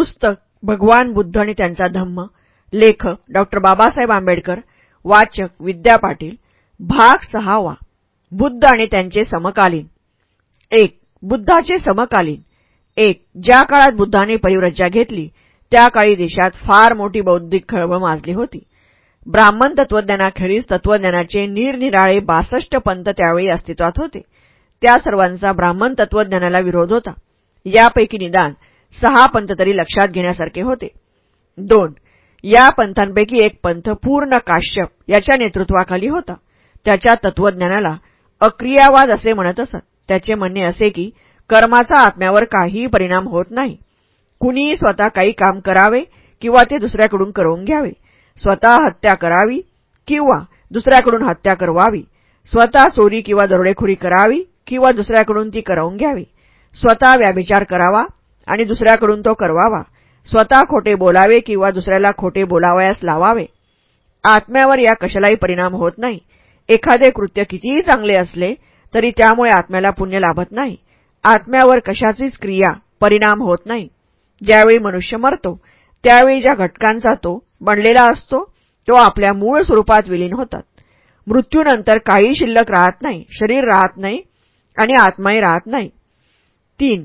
पुस्तक भगवान बुद्ध आणि त्यांचा धम्म लेखक डॉक्टर बाबासाहेब आंबेडकर वाचक विद्या पाटील भाग सहावा बुद्ध आणि त्यांचे समकालीन. एक बुद्धाचे समकालीन. एक ज्या काळात बुद्धाने परिव्रज्जा घेतली त्या काळी देशात फार मोठी बौद्धिक खळबळ माजली होती. ब्राह्मण तत्वज्ञानाखेरीज तत्वज्ञानाचे निरनिराळे बासष्ट पंत त्यावेळी अस्तित्वात होते. त्या सर्वांचा ब्राह्मण तत्वज्ञानाला विरोध होता. यापैकी निदान सहा पंथ तरी लक्षात घेण्यासारखे होते. दोन या पंथांपैकी एक पंथ पूर्ण काश्यप याच्या नेतृत्वाखाली होता. त्याच्या तत्वज्ञानाला अक्रियावाद असे म्हणत असत. त्याचे म्हणणे असे की कर्माचा आत्म्यावर काहीही परिणाम होत नाही. कुणीही स्वतः काही काम करावे किंवा ते दुसऱ्याकडून करवून घ्यावे. स्वतः हत्या करावी किंवा दुसऱ्याकडून हत्या करवावी. स्वतः चोरी किंवा दरोडेखोरी करावी किंवा दुसऱ्याकडून ती करवून घ्यावी. स्वतः व्याभिचार करावा आणि दुसऱ्याकडून तो करवावा. स्वतः खोटे बोलावे किंवा दुसऱ्याला खोटे बोलावयास लावावे. आत्म्यावर या कशालाही परिणाम होत नाही. एखादे कृत्य कितीही चांगले असले तरी त्यामुळे आत्म्याला पुण्य लाभत नाही. आत्म्यावर कशाचीच क्रिया परिणाम होत नाही. ज्यावेळी मनुष्य मरतो त्यावेळी ज्या घटकांचा तो बनलेला असतो तो आपल्या मूळ स्वरूपात विलीन होतात. मृत्यूनंतर काही शिल्लक राहत नाही शरीर राहत नाही आणि आत्माही राहत नाही. तीन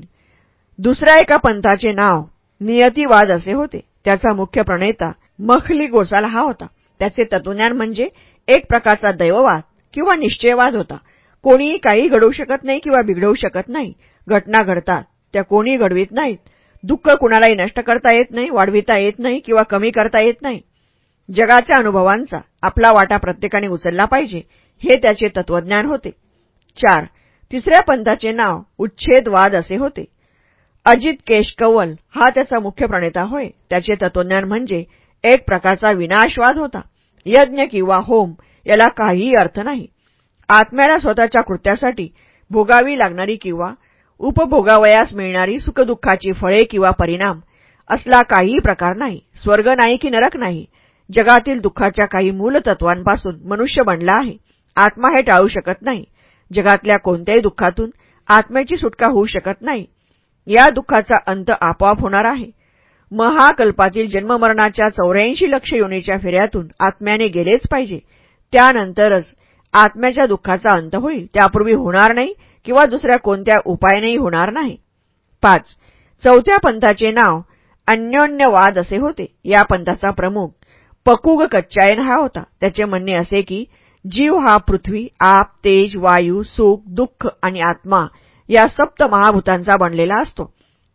दुसऱ्या एका पंथाचे नाव नियतीवाद असे होते. त्याचा मुख्य प्रणेता मखली गोसाल हा होता. त्याचे तत्वज्ञान म्हणजे एक प्रकारचा दैववाद किंवा निश्चयवाद होता. कोणीही काही घडवू शकत नाही किंवा बिघडवू शकत नाही. घटना घडतात. त्या कोणी घडवित नाहीत. दुःख कुणालाही नष्ट करता येत नाही वाढविता येत नाही किंवा कमी करता येत नाही. जगाच्या अनुभवांचा आपला वाटा प्रत्येकाने उचलला पाहिजे हे त्याचे तत्वज्ञान होते. चार तिसऱ्या पंथाचे नाव उच्छेदवाद असे होते. अजित केश हा त्याचा मुख्य प्रणेता होय. त्याचे तत्वज्ञान म्हणजे एक प्रकारचा विनाशवाद होता. यज्ञ किंवा होम याला काहीही अर्थ नाही. आत्म्याला स्वतःच्या कृत्यासाठी भोगावी लागणारी किंवा उपभोगावयास मिळणारी सुखदुःखाची फळे किंवा परिणाम असला काहीही प्रकार नाही. स्वर्ग नाही की नरक नाही. जगातील दुःखाच्या काही मूलतत्वांपासून मनुष्य बनला आहे. आत्मा हे टाळू शकत नाही. जगातल्या कोणत्याही दुःखातून आत्म्याची सुटका होऊ शकत नाही. या दुःखाचा अंत आपोआप होणार आहे. महाकल्पातील जन्ममरणाच्या चौऱ्याऐंशी लक्ष योनीच्या फेऱ्यातून आत्म्याने गेलेच पाहिजे. त्यानंतरच आत्म्याच्या दुःखाचा अंत होईल. त्यापूर्वी होणार नाही किंवा दुसऱ्या कोणत्या उपायानेही होणार नाही. पाच. चौथ्या पंथाचे नाव अन्योन्यवाद असे होते. या पंथाचा प्रमुख पकुग कच्चायन हा होता. त्याचे म्हणणे असे की जीव हा पृथ्वी आप तेज वायू सुख दुःख आणि आत्मा या सप्त महाभूतांचा बनलेला असतो.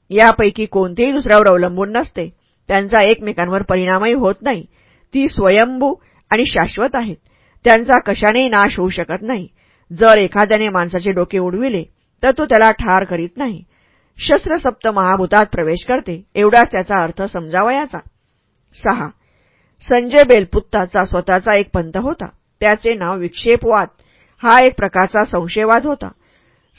यापैकी कोणतेही दुसऱ्यावर अवलंबून नसते. त्यांचा एकमेकांवर परिणामही होत नाही. ती स्वयंभू आणि शाश्वत आहेत. त्यांचा कशानेही नाश होऊ शकत नाही. जर एखाद्याने माणसाचे डोके उडविले तर तो त्याला ठार करीत नाही. शस्त्र सप्त महाभूतात प्रवेश करते. एवढाच त्याचा अर्थ समजावयाचा सहा. संजय बेलपुत्ताचा स्वतःचा एक पंथ होता. त्याचे नाव विक्षेपवाद. हा एक प्रकारचा संशयवाद होता.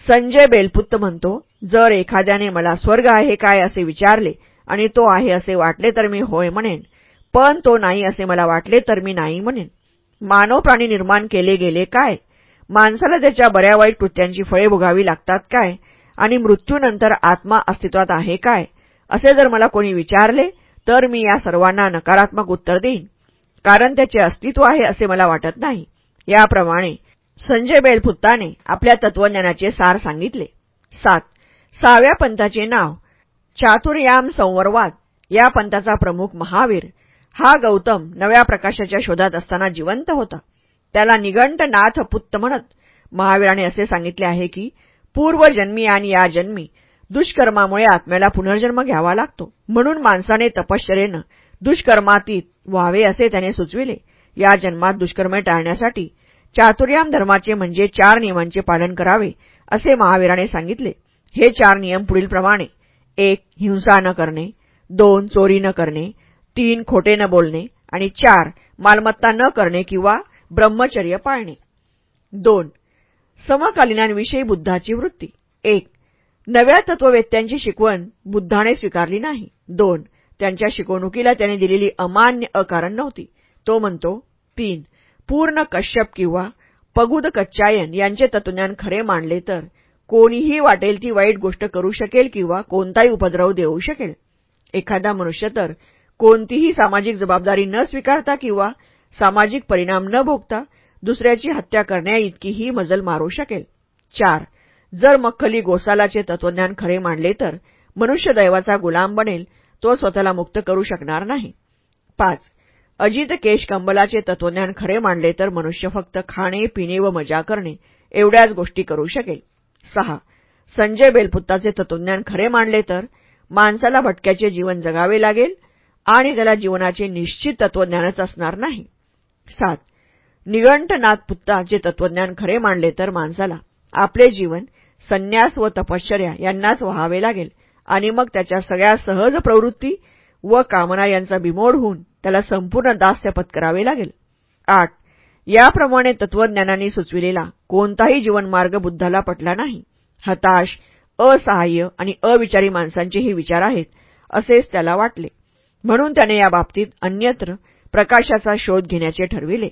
संजय बेलपुत्त म्हणतो जर एखाद्याने मला स्वर्ग आहे काय असे विचारले आणि तो आहे असे वाटले तर मी होय म्हणेन पण तो नाही असे मला वाटले तर मी नाही म्हणेन. मानव प्राणी निर्माण केले गेले काय? माणसाला त्याच्या बऱ्या वाईट कृत्यांची फळे भोगावी लागतात काय? आणि मृत्यूनंतर आत्मा अस्तित्वात आहे काय? असे जर मला कोणी विचारले तर मी या सर्वांना नकारात्मक उत्तर देईन कारण त्याचे अस्तित्व आहे असे मला वाटत नाही. याप्रमाणे संजय बेलफुत्ताने आपल्या तत्वज्ञानाचे सार सांगितले. सात. सहाव्या पंथाचे नाव. चातुर्याम संवरवाद या पंथाचा प्रमुख महावीर. हा गौतम नव्या प्रकाशाच्या शोधात असताना जिवंत होता. त्याला निगंट नाथ पुत्त म्हणत महावीराने असे सांगितले आहे की पूर्वजन्मी आणि या जन्मी दुष्कर्मामुळे आत्म्याला पुनर्जन्म घ्यावा लागतो. म्हणून माणसाने तपश्चरेनं दुष्कर्मातीत व्हावे असे त्याने सुचविले. या जन्मात दुष्कर्मे टाळण्यासाठी चातुर्याम धर्माचे म्हणजे चार नियमांचे पालन करावे असे महावीराने सांगितले. हे चार नियम पुढीलप्रमाणे एक हिंसा न करणे. दोन चोरी न करणे. तीन खोटे न बोलणे. आणि चार मालमत्ता न करणे किंवा ब्रह्मचर्य पाळणे. दोन समकालीनांविषयी बुद्धाची वृत्ती. एक नव्या तत्ववेत्यांची शिकवण बुद्धाने स्वीकारली नाही. दोन त्यांच्या शिकवणुकीला त्याने दिलेली अमान्य अकारण नव्हती. तो म्हणतो तीन पूर्ण कश्यप किंवा पगुद कच्चायन यांचे तत्वज्ञान खरे मानले तर कोणीही वाटेल ती वाईट गोष्ट करू शकेल किंवा कोणताही उपद्रव देऊ शकेल. एखादा मनुष्य तर कोणतीही सामाजिक जबाबदारी न स्वीकारता किंवा सामाजिक परिणाम न भोगता दुसऱ्याची हत्या करण्याइतकीही मजल मारू शकेल. चार जर मख्खली गोसालाचे तत्वज्ञान खरे मांडले तर मनुष्य दैवाचा गुलाम बनेल तो स्वतःला मुक्त करू शकणार नाही. पाच अजित केश कंबलाचे तत्वज्ञान खरे मांडले तर मनुष्य फक्त खाणे पिणे व मजा करणे एवढ्याच गोष्टी करू शकेल. सहा. संजय बेलपुत्ताचे तत्वज्ञान खरे मांडले तर माणसाला भटक्याचे जीवन जगावे लागेल आणि त्याला जीवनाचे निश्चित तत्वज्ञानच असणार नाही. सात. निगंठनाथ पुत्ताचे तत्वज्ञान खरे मांडले तर माणसाला आपले जीवन संन्यास व तपश्चर्या यांनाच व्हावे लागेल आणि मग त्याच्या सगळ्या सहज प्रवृत्ती व कामना यांचा बिमोड होऊन त्याला संपूर्ण दास्य पत्करावे लागेल. आठ. याप्रमाणे तत्वज्ञानाने सुचविलेला कोणताही जीवनमार्ग बुद्धाला पटला नाही. हताश असहाय्य आणि अविचारी माणसांचे हे विचार आहेत असेच त्याला वाटले. म्हणून त्याने या बाबतीत अन्यत्र प्रकाशाचा शोध घेण्याचे ठरविले.